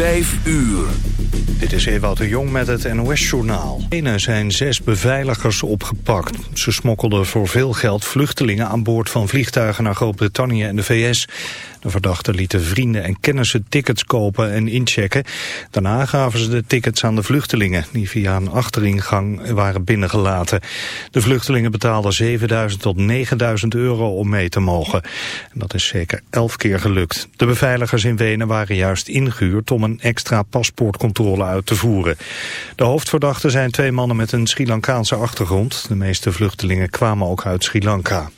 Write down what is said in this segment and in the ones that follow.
Vijf uur. Dit is Ewout de Jong met het NOS-journaal. Er zijn zes beveiligers opgepakt. Ze smokkelden voor veel geld vluchtelingen aan boord van vliegtuigen naar Groot-Brittannië en de VS. De verdachten lieten vrienden en kennissen tickets kopen en inchecken. Daarna gaven ze de tickets aan de vluchtelingen... die via een achteringang waren binnengelaten. De vluchtelingen betaalden 7000 tot 9000 euro om mee te mogen. En dat is zeker elf keer gelukt. De beveiligers in Wenen waren juist ingehuurd... om een extra paspoortcontrole uit te voeren. De hoofdverdachten zijn twee mannen met een Sri Lankaanse achtergrond. De meeste vluchtelingen kwamen ook uit Sri Lanka.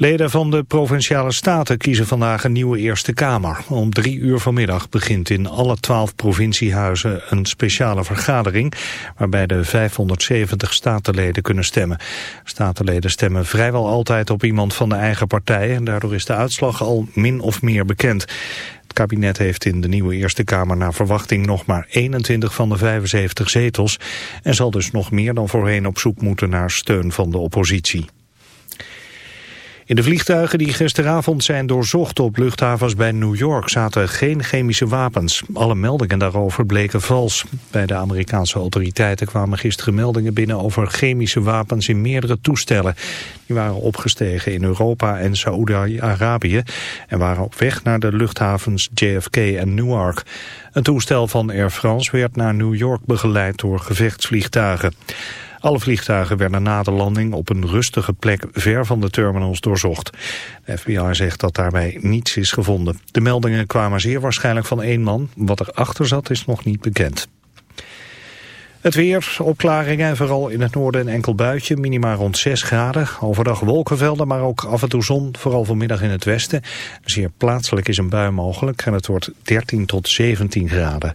Leden van de Provinciale Staten kiezen vandaag een nieuwe Eerste Kamer. Om drie uur vanmiddag begint in alle twaalf provinciehuizen een speciale vergadering... waarbij de 570 statenleden kunnen stemmen. Statenleden stemmen vrijwel altijd op iemand van de eigen partij... en daardoor is de uitslag al min of meer bekend. Het kabinet heeft in de nieuwe Eerste Kamer naar verwachting nog maar 21 van de 75 zetels... en zal dus nog meer dan voorheen op zoek moeten naar steun van de oppositie. In de vliegtuigen die gisteravond zijn doorzocht op luchthavens bij New York zaten geen chemische wapens. Alle meldingen daarover bleken vals. Bij de Amerikaanse autoriteiten kwamen gisteren meldingen binnen over chemische wapens in meerdere toestellen. Die waren opgestegen in Europa en Saoedi-Arabië en waren op weg naar de luchthavens JFK en Newark. Een toestel van Air France werd naar New York begeleid door gevechtsvliegtuigen. Alle vliegtuigen werden na de landing op een rustige plek ver van de terminals doorzocht. De FBI zegt dat daarbij niets is gevonden. De meldingen kwamen zeer waarschijnlijk van één man. Wat erachter zat is nog niet bekend. Het weer, opklaringen en vooral in het noorden een enkel buitje, minimaal rond 6 graden. Overdag wolkenvelden, maar ook af en toe zon, vooral vanmiddag in het westen. Zeer plaatselijk is een bui mogelijk en het wordt 13 tot 17 graden.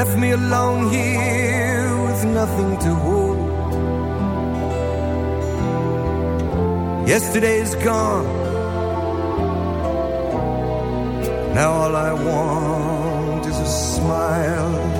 Left me alone here with nothing to hold. Yesterday's gone. Now all I want is a smile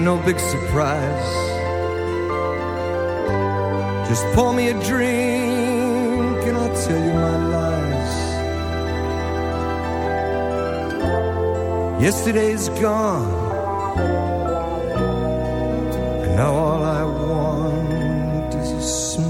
Ain't no big surprise. Just pour me a drink and I'll tell you my lies. Yesterday's gone. And now all I want is a smile.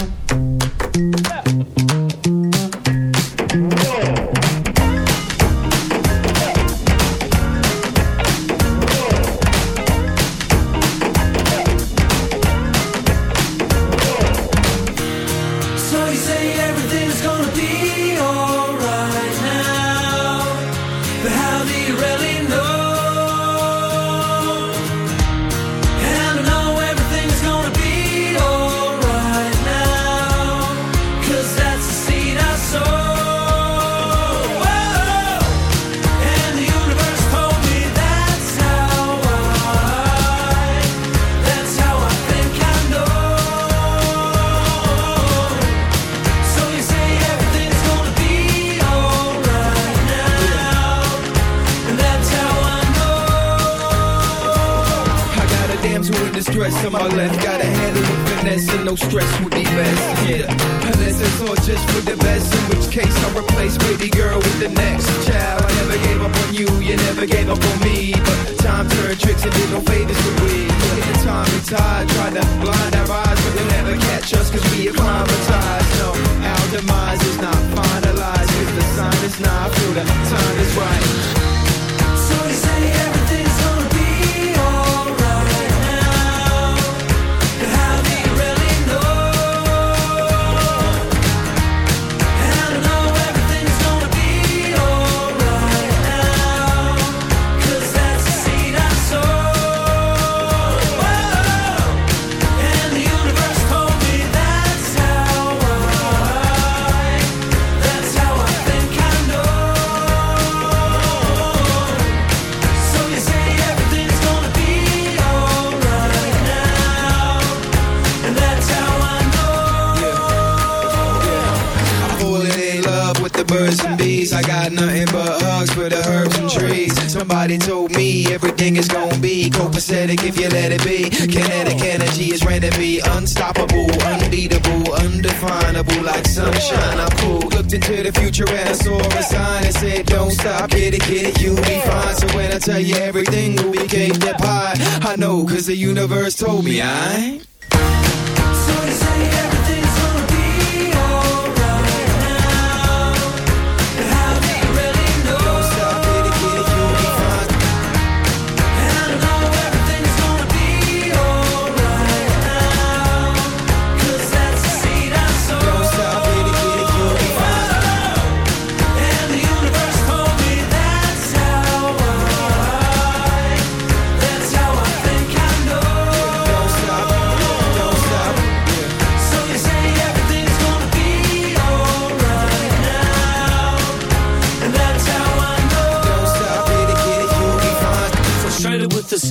Everything will be cake that pie. I know, cause the universe told me I.